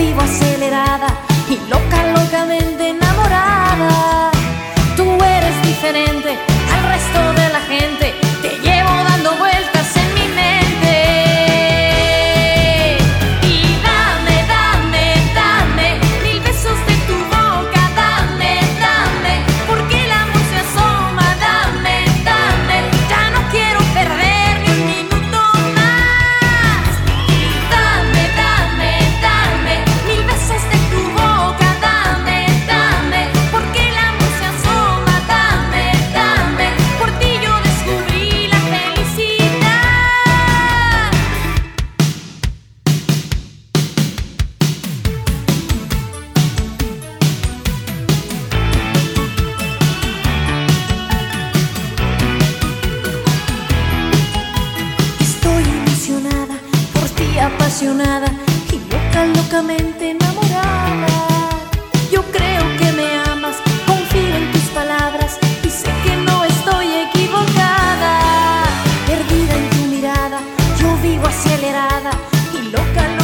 vivo acelerada. apasionada y loca, locamente enamorada. Yo creo que me amas, confío en tus palabras y sé que no estoy equivocada. Perdida en tu mirada, yo vivo acelerada y loca.